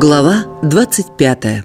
Глава 25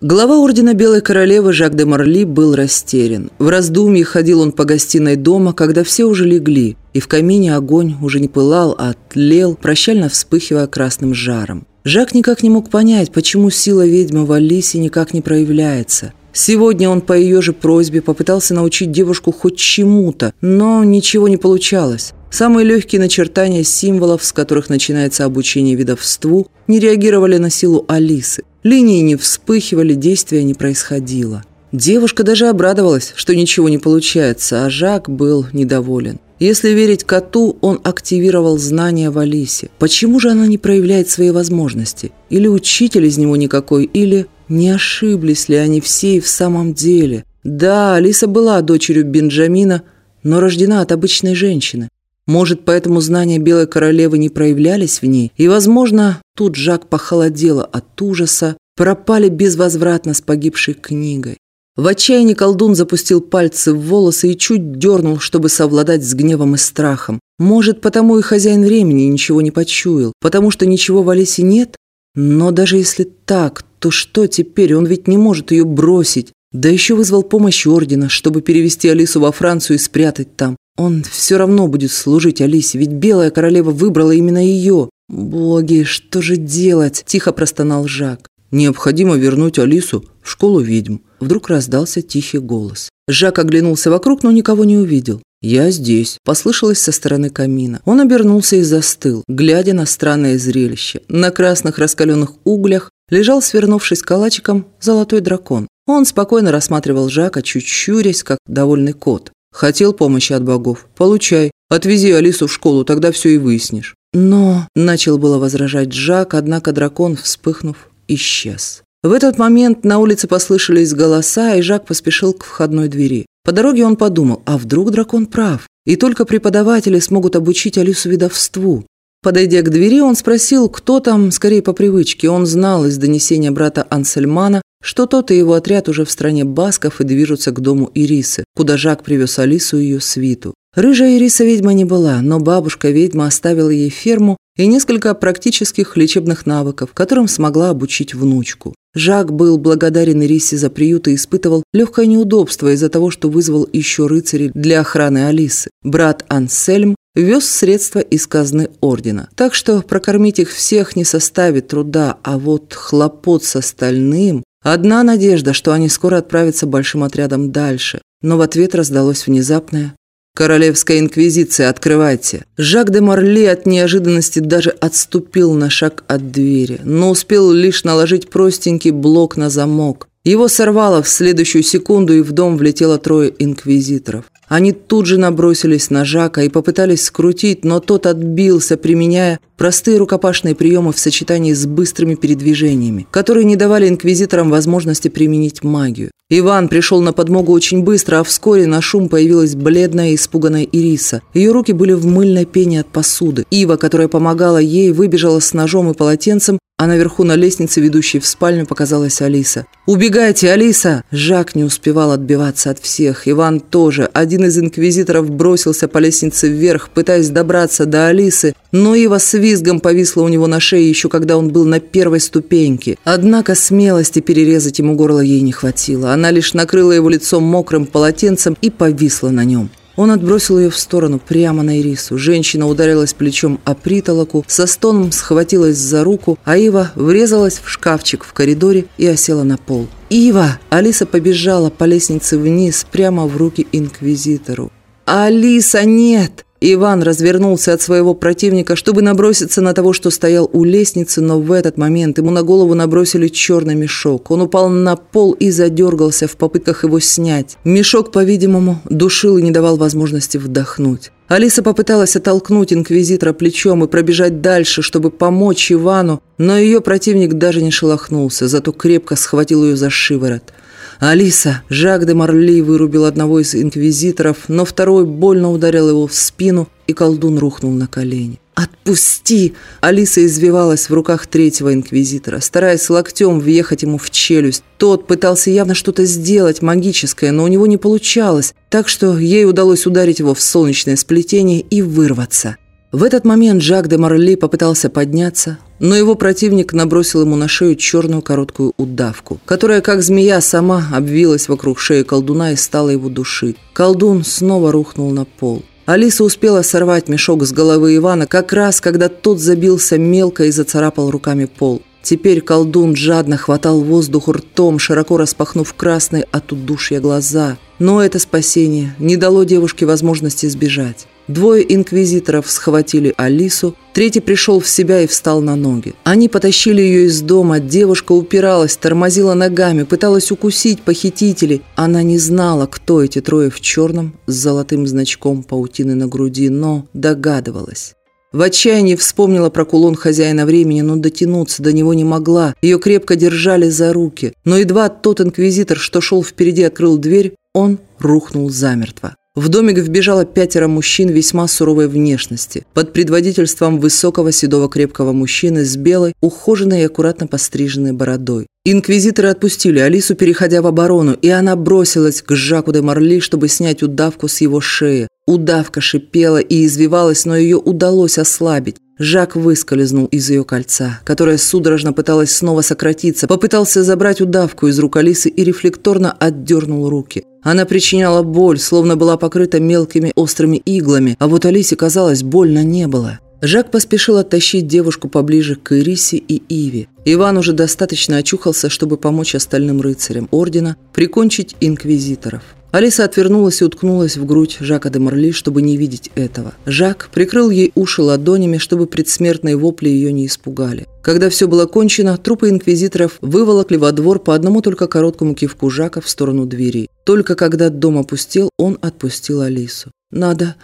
Глава ордена Белой Королевы Жак де Марли был растерян. В раздумье ходил он по гостиной дома, когда все уже легли, и в камине огонь уже не пылал, а тлел, прощально вспыхивая красным жаром. Жак никак не мог понять, почему сила ведьмы в Алисе никак не проявляется. Сегодня он по ее же просьбе попытался научить девушку хоть чему-то, но ничего не получалось. Самые легкие начертания символов, с которых начинается обучение видовству, не реагировали на силу Алисы. Линии не вспыхивали, действия не происходило. Девушка даже обрадовалась, что ничего не получается, а Жак был недоволен. Если верить коту, он активировал знания в Алисе. Почему же она не проявляет свои возможности? Или учитель из него никакой, или не ошиблись ли они все и в самом деле? Да, Алиса была дочерью Бенджамина, но рождена от обычной женщины. Может, поэтому знания Белой Королевы не проявлялись в ней, и, возможно, тут Жак похолодело от ужаса, пропали безвозвратно с погибшей книгой. В отчаянии колдун запустил пальцы в волосы и чуть дернул, чтобы совладать с гневом и страхом. Может, потому и хозяин времени ничего не почуял, потому что ничего в Алисе нет? Но даже если так, то что теперь? Он ведь не может ее бросить. Да еще вызвал помощь Ордена, чтобы перевести Алису во Францию и спрятать там. Он все равно будет служить Алисе, ведь Белая Королева выбрала именно ее. «Боги, что же делать?» – тихо простонал Жак. «Необходимо вернуть Алису в школу ведьм». Вдруг раздался тихий голос. Жак оглянулся вокруг, но никого не увидел. «Я здесь», – послышалось со стороны камина. Он обернулся и застыл, глядя на странное зрелище. На красных раскаленных углях лежал, свернувшись калачиком, золотой дракон. Он спокойно рассматривал Жака, чуть щурясь, как довольный кот. Хотел помощи от богов? Получай. Отвези Алису в школу, тогда все и выяснишь. Но, начал было возражать Жак, однако дракон, вспыхнув, исчез. В этот момент на улице послышались голоса, и Жак поспешил к входной двери. По дороге он подумал, а вдруг дракон прав, и только преподаватели смогут обучить Алису видовству. Подойдя к двери, он спросил, кто там, скорее по привычке. Он знал из донесения брата Ансельмана, что тот и его отряд уже в стране басков и движутся к дому Ирисы, куда Жак привез Алису и ее свиту. Рыжая Ириса ведьма не была, но бабушка-ведьма оставила ей ферму и несколько практических лечебных навыков, которым смогла обучить внучку. Жак был благодарен Ирисе за приют и испытывал легкое неудобство из-за того, что вызвал еще рыцарей для охраны Алисы. Брат Ансельм вез средства из казны ордена. Так что прокормить их всех не составит труда, а вот хлопот с остальным Одна надежда, что они скоро отправятся большим отрядом дальше. Но в ответ раздалось внезапное «Королевская инквизиция, открывайте!» Жак де Марли от неожиданности даже отступил на шаг от двери, но успел лишь наложить простенький блок на замок. Его сорвало в следующую секунду, и в дом влетело трое инквизиторов. Они тут же набросились на Жака и попытались скрутить, но тот отбился, применяя простые рукопашные приемы в сочетании с быстрыми передвижениями, которые не давали инквизиторам возможности применить магию. Иван пришел на подмогу очень быстро, а вскоре на шум появилась бледная и испуганная Ириса. Ее руки были в мыльной пене от посуды. Ива, которая помогала ей, выбежала с ножом и полотенцем, а наверху на лестнице, ведущей в спальню, показалась Алиса. «Убегайте, Алиса!» Жак не успевал отбиваться от всех. Иван тоже. Один из инквизиторов бросился по лестнице вверх, пытаясь добраться до Алисы, но Ива с визгом повисла у него на шее еще когда он был на первой ступеньке. Однако смелости перерезать ему горло ей не хватило. Она лишь накрыла его лицо мокрым полотенцем и повисла на нем. Он отбросил ее в сторону, прямо на Ирису. Женщина ударилась плечом о притолоку, со стоном схватилась за руку, а Ива врезалась в шкафчик в коридоре и осела на пол. «Ива!» Алиса побежала по лестнице вниз, прямо в руки инквизитору. «Алиса, нет!» Иван развернулся от своего противника, чтобы наброситься на того, что стоял у лестницы, но в этот момент ему на голову набросили черный мешок. Он упал на пол и задергался в попытках его снять. Мешок, по-видимому, душил и не давал возможности вдохнуть. Алиса попыталась оттолкнуть инквизитора плечом и пробежать дальше, чтобы помочь Ивану, но ее противник даже не шелохнулся, зато крепко схватил ее за шиворот. «Алиса!» Жак де Марли вырубил одного из инквизиторов, но второй больно ударил его в спину, и колдун рухнул на колени. «Отпусти!» Алиса извивалась в руках третьего инквизитора, стараясь локтем въехать ему в челюсть. Тот пытался явно что-то сделать магическое, но у него не получалось, так что ей удалось ударить его в солнечное сплетение и вырваться. В этот момент Жак де Марли попытался подняться, но его противник набросил ему на шею черную короткую удавку, которая, как змея, сама обвилась вокруг шеи колдуна и стала его души. Колдун снова рухнул на пол. Алиса успела сорвать мешок с головы Ивана как раз, когда тот забился мелко и зацарапал руками пол. Теперь колдун жадно хватал воздух ртом, широко распахнув красные от удушья глаза. Но это спасение не дало девушке возможности сбежать. Двое инквизиторов схватили Алису, третий пришел в себя и встал на ноги. Они потащили ее из дома, девушка упиралась, тормозила ногами, пыталась укусить похитителей. Она не знала, кто эти трое в черном с золотым значком паутины на груди, но догадывалась. В отчаянии вспомнила про кулон хозяина времени, но дотянуться до него не могла. Ее крепко держали за руки. Но едва тот инквизитор, что шел впереди, открыл дверь, он рухнул замертво. В домик вбежало пятеро мужчин весьма суровой внешности, под предводительством высокого седого крепкого мужчины с белой, ухоженной и аккуратно постриженной бородой. Инквизиторы отпустили Алису, переходя в оборону, и она бросилась к Жаку де Марли, чтобы снять удавку с его шеи. Удавка шипела и извивалась, но ее удалось ослабить. Жак выскользнул из ее кольца, которое судорожно пыталось снова сократиться, попытался забрать удавку из рук Алисы и рефлекторно отдернул руки. Она причиняла боль, словно была покрыта мелкими острыми иглами, а вот Алисе, казалось, больно не было. Жак поспешил оттащить девушку поближе к Ирисе и Иве. Иван уже достаточно очухался, чтобы помочь остальным рыцарям ордена прикончить инквизиторов. Алиса отвернулась и уткнулась в грудь Жака де Марли, чтобы не видеть этого. Жак прикрыл ей уши ладонями, чтобы предсмертные вопли ее не испугали. Когда все было кончено, трупы инквизиторов выволокли во двор по одному только короткому кивку Жака в сторону двери. Только когда дом опустел, он отпустил Алису. «Надо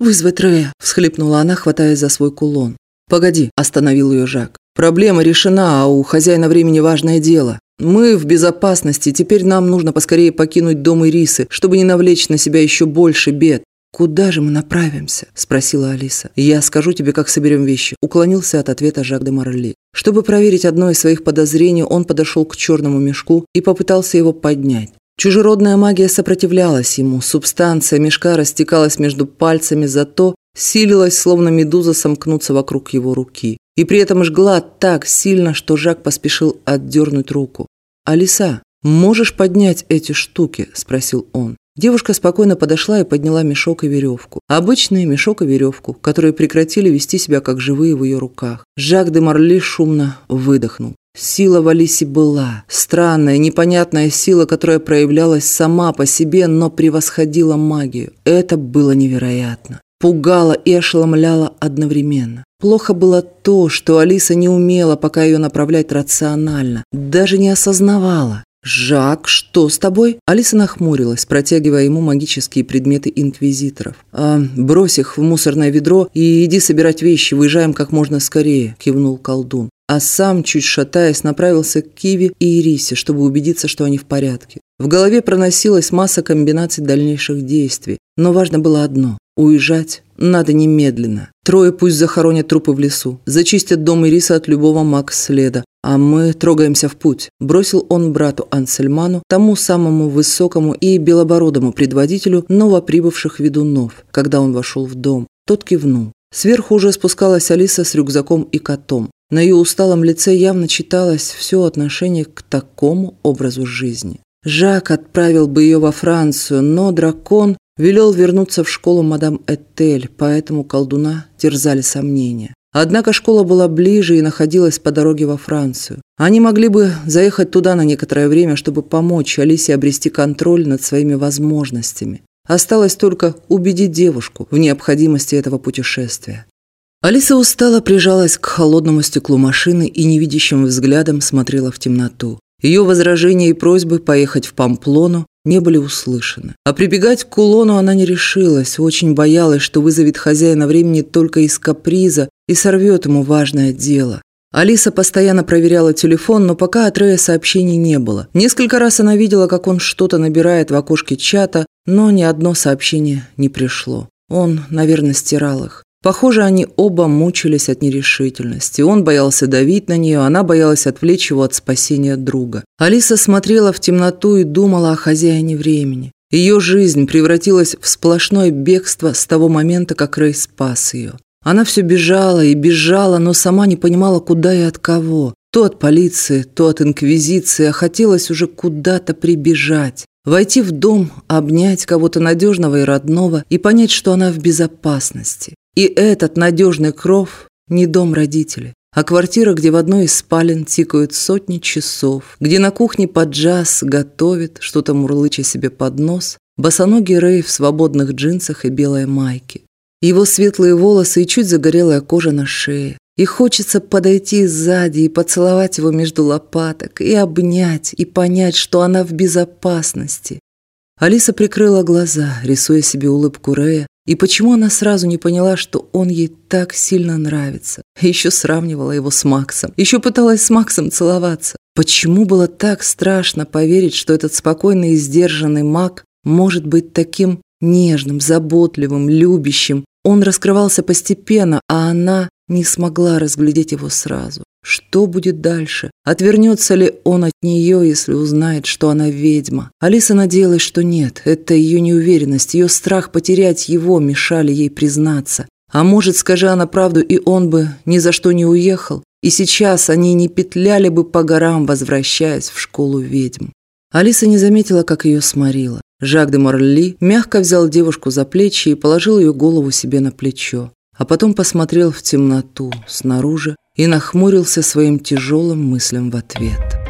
вызвать Рея», – всхлипнула она, хватаясь за свой кулон. «Погоди», – остановил ее Жак. «Проблема решена, а у хозяина времени важное дело. Мы в безопасности, теперь нам нужно поскорее покинуть дом Ирисы, чтобы не навлечь на себя еще больше бед. «Куда же мы направимся?» – спросила Алиса. «Я скажу тебе, как соберем вещи», – уклонился от ответа Жак де Марли. Чтобы проверить одно из своих подозрений, он подошел к черному мешку и попытался его поднять. Чужеродная магия сопротивлялась ему, субстанция мешка растекалась между пальцами, зато силилась, словно медуза, сомкнуться вокруг его руки. И при этом жгла так сильно, что Жак поспешил отдернуть руку. «Алиса, можешь поднять эти штуки?» – спросил он. Девушка спокойно подошла и подняла мешок и веревку. Обычный мешок и веревку, которые прекратили вести себя как живые в ее руках. Жак де Марли шумно выдохнул. Сила в Алисе была. Странная, непонятная сила, которая проявлялась сама по себе, но превосходила магию. Это было невероятно. Пугало и ошеломляло одновременно. Плохо было то, что Алиса не умела пока ее направлять рационально, даже не осознавала. «Жак, что с тобой?» Алиса нахмурилась, протягивая ему магические предметы инквизиторов. «А, «Брось их в мусорное ведро и иди собирать вещи, выезжаем как можно скорее», – кивнул колдун. А сам, чуть шатаясь, направился к Киви и Ирисе, чтобы убедиться, что они в порядке. В голове проносилась масса комбинаций дальнейших действий, но важно было одно – уезжать надо немедленно. Трое пусть захоронят трупы в лесу, зачистят дом Ириса от любого маг-следа, а мы трогаемся в путь. Бросил он брату Ансельману, тому самому высокому и белобородому предводителю новоприбывших ведунов, когда он вошел в дом. Тот кивнул. Сверху уже спускалась Алиса с рюкзаком и котом. На ее усталом лице явно читалось все отношение к такому образу жизни. Жак отправил бы ее во Францию, но дракон Велел вернуться в школу мадам Этель, поэтому колдуна терзали сомнения. Однако школа была ближе и находилась по дороге во Францию. Они могли бы заехать туда на некоторое время, чтобы помочь Алисе обрести контроль над своими возможностями. Осталось только убедить девушку в необходимости этого путешествия. Алиса устало прижалась к холодному стеклу машины и невидящим взглядом смотрела в темноту. Ее возражения и просьбы поехать в Памплону не были услышаны. А прибегать к кулону она не решилась, очень боялась, что вызовет хозяина времени только из каприза и сорвет ему важное дело. Алиса постоянно проверяла телефон, но пока от Рея сообщений не было. Несколько раз она видела, как он что-то набирает в окошке чата, но ни одно сообщение не пришло. Он, наверное, стирал их. Похоже, они оба мучились от нерешительности. Он боялся давить на нее, она боялась отвлечь его от спасения друга. Алиса смотрела в темноту и думала о хозяине времени. Ее жизнь превратилась в сплошное бегство с того момента, как Рэй спас ее. Она все бежала и бежала, но сама не понимала, куда и от кого. То от полиции, то от инквизиции, а хотелось уже куда-то прибежать. Войти в дом, обнять кого-то надежного и родного и понять, что она в безопасности. И этот надежный кров не дом родителей, а квартира, где в одной из спален тикают сотни часов, где на кухне под джаз готовит, что-то мурлыча себе под нос, босоногий Рэй в свободных джинсах и белой майке. Его светлые волосы и чуть загорелая кожа на шее. И хочется подойти сзади и поцеловать его между лопаток, и обнять, и понять, что она в безопасности. Алиса прикрыла глаза, рисуя себе улыбку Рэя, и почему она сразу не поняла, что он ей так сильно нравится? Еще сравнивала его с Максом, еще пыталась с Максом целоваться. Почему было так страшно поверить, что этот спокойный и сдержанный Мак может быть таким нежным, заботливым, любящим? Он раскрывался постепенно, а она не смогла разглядеть его сразу. Что будет дальше? Отвернется ли он от нее, если узнает, что она ведьма? Алиса надеялась, что нет. Это ее неуверенность, ее страх потерять его мешали ей признаться. А может, скажи она правду, и он бы ни за что не уехал, и сейчас они не петляли бы по горам, возвращаясь в школу ведьм. Алиса не заметила, как ее сморила. Жак де Морли мягко взял девушку за плечи и положил ее голову себе на плечо а потом посмотрел в темноту снаружи и нахмурился своим тяжелым мыслям в ответ.